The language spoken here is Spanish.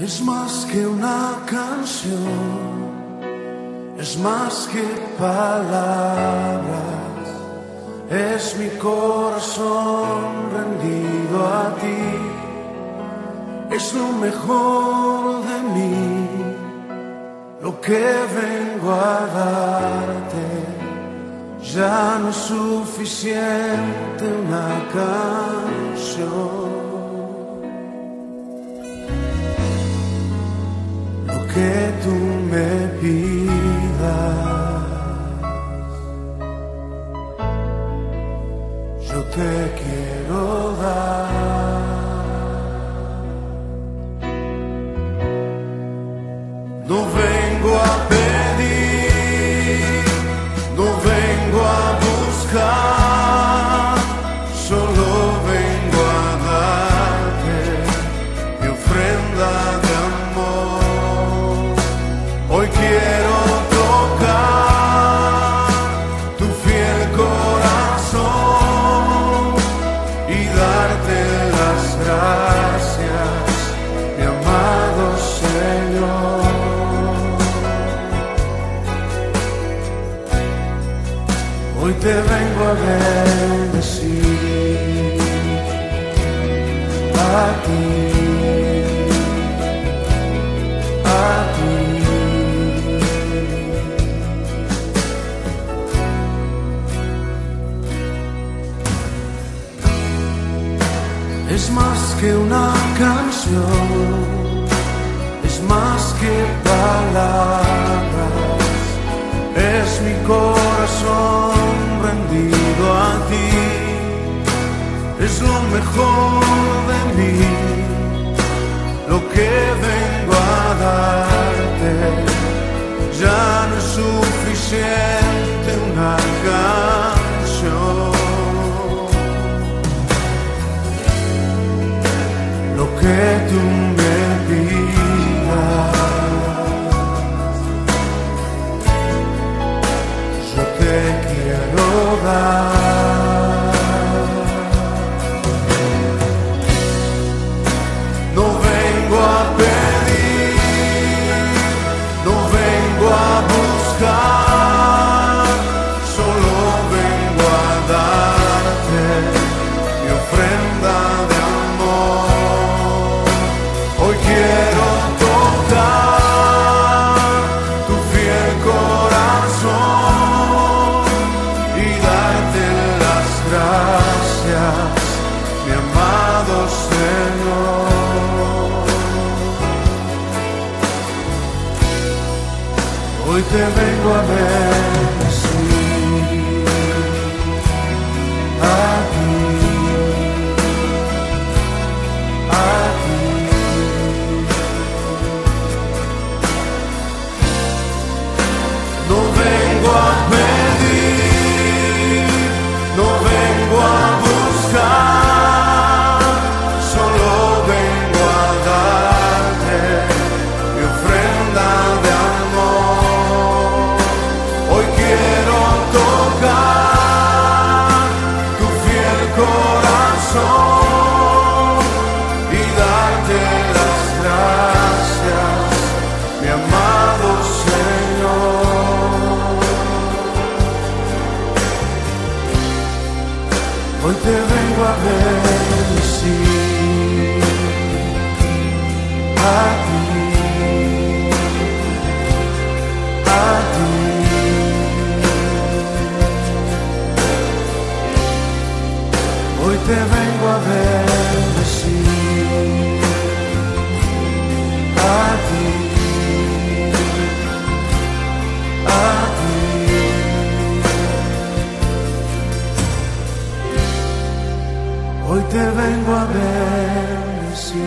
Es más que una canción, es más que palabras, es mi corazón rendido a ti, es lo mejor de mí, lo que vengo a darte. Ya no es suficiente una canción. Que tú me pidas. Yo te quiero te vengo a bendecir a ti. A ti. Es más que una canción, es lo mejor de mí, lo que vengo a darte, ya no es suficiente una canción. lo que tú me Hoy te vengo a ver hoy te vengo a bendecir a ti, a ti. Hoy te vengo a ver. hoy te vengo a bendecir.